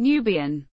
Nubian.